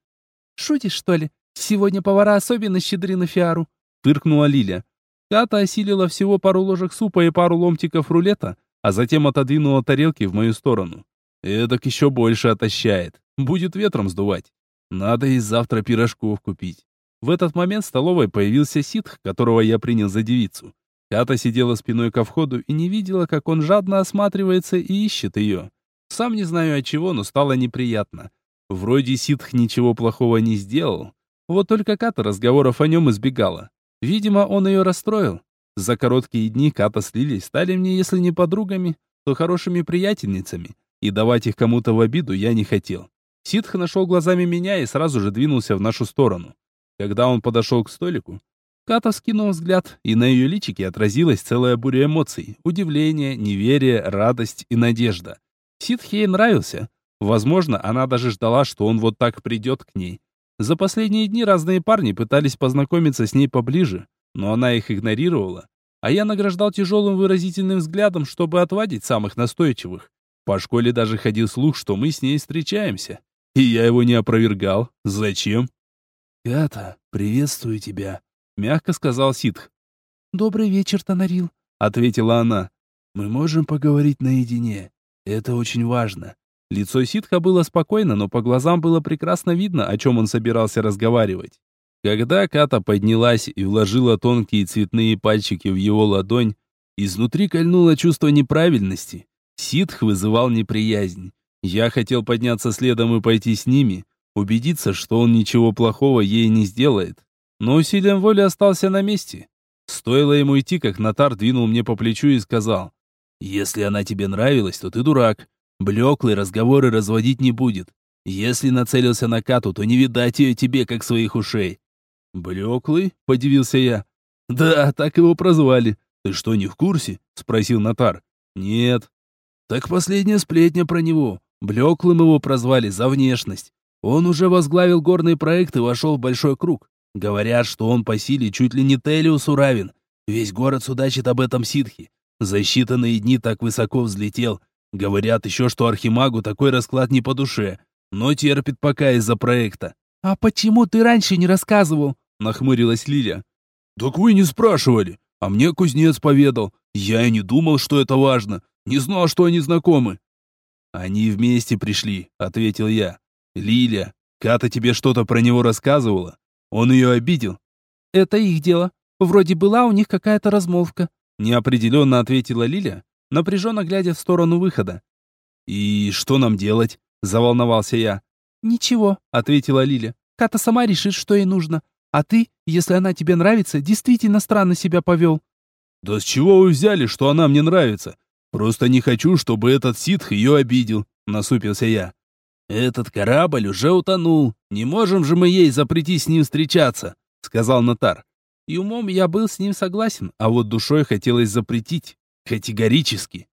C: «Шутишь, что ли? Сегодня повара особенно щедры на фиару!»
B: — фыркнула Лиля. Ката осилила всего пару ложек супа и пару ломтиков рулета, а затем отодвинула тарелки в мою сторону. Эдак еще больше отощает. Будет ветром сдувать. Надо и завтра пирожков купить. В этот момент в столовой появился ситх, которого я принял за девицу. Ката сидела спиной ко входу и не видела, как он жадно осматривается и ищет ее. Сам не знаю от чего, но стало неприятно. Вроде ситх ничего плохого не сделал. Вот только Ката разговоров о нем избегала. Видимо, он ее расстроил. За короткие дни Ката с Лилей стали мне, если не подругами, то хорошими приятельницами, и давать их кому-то в обиду я не хотел. Ситх нашел глазами меня и сразу же двинулся в нашу сторону. Когда он подошел к столику, Ката скинул взгляд, и на ее личике отразилась целая буря эмоций. Удивление, неверие, радость и надежда. Ситх ей нравился. Возможно, она даже ждала, что он вот так придет к ней. За последние дни разные парни пытались познакомиться с ней поближе, но она их игнорировала. А я награждал тяжелым выразительным взглядом, чтобы отвадить самых настойчивых. По школе даже ходил слух, что мы с ней встречаемся. И я его не опровергал. Зачем? «Ката, приветствую тебя», — мягко сказал Ситх.
C: «Добрый вечер, Танарил», —
B: ответила она.
D: «Мы можем поговорить наедине. Это очень важно».
B: Лицо Ситха было спокойно, но по глазам было прекрасно видно, о чем он собирался разговаривать. Когда Ката поднялась и вложила тонкие цветные пальчики в его ладонь, изнутри кольнуло чувство неправильности. Ситх вызывал неприязнь. Я хотел подняться следом и пойти с ними, убедиться, что он ничего плохого ей не сделает. Но усилием воли остался на месте. Стоило ему идти, как Натар двинул мне по плечу и сказал, «Если она тебе нравилась, то ты дурак. Блеклый разговоры разводить не будет. Если нацелился на Кату, то не видать ее тебе, как своих ушей». «Блеклый?» — подивился я. «Да, так его прозвали. Ты что, не в курсе?» — спросил Натар. «Нет». «Так последняя сплетня про него. Блеклым его прозвали за внешность. Он уже возглавил горный проект и вошел в большой круг. Говорят, что он по силе чуть ли не Телиусу равен. Весь город судачит об этом ситхе. За считанные дни так высоко взлетел. Говорят еще, что Архимагу такой расклад не по душе, но терпит пока из-за проекта.
C: «А почему ты раньше не рассказывал?»
B: — нахмурилась Лиля. «Так вы не спрашивали, а мне кузнец поведал. Я и не думал, что это важно. Не знал, что они знакомы». «Они вместе пришли», — ответил я. «Лиля, Ката тебе что-то про него рассказывала? Он ее обидел?»
C: «Это их дело. Вроде была у них какая-то размолвка», — неопределенно ответила Лиля, напряженно глядя в сторону выхода.
B: «И что нам делать?» — заволновался я.
C: «Ничего», — ответила Лиля. «Ката сама решит, что ей нужно. А ты, если она тебе нравится, действительно странно себя повел».
B: «Да с чего вы взяли, что она мне нравится? Просто не хочу, чтобы этот ситх ее обидел», — насупился я. «Этот корабль уже утонул. Не можем же мы ей запретить с ним встречаться», — сказал Натар. И умом я был с ним согласен, а вот душой хотелось запретить. Категорически.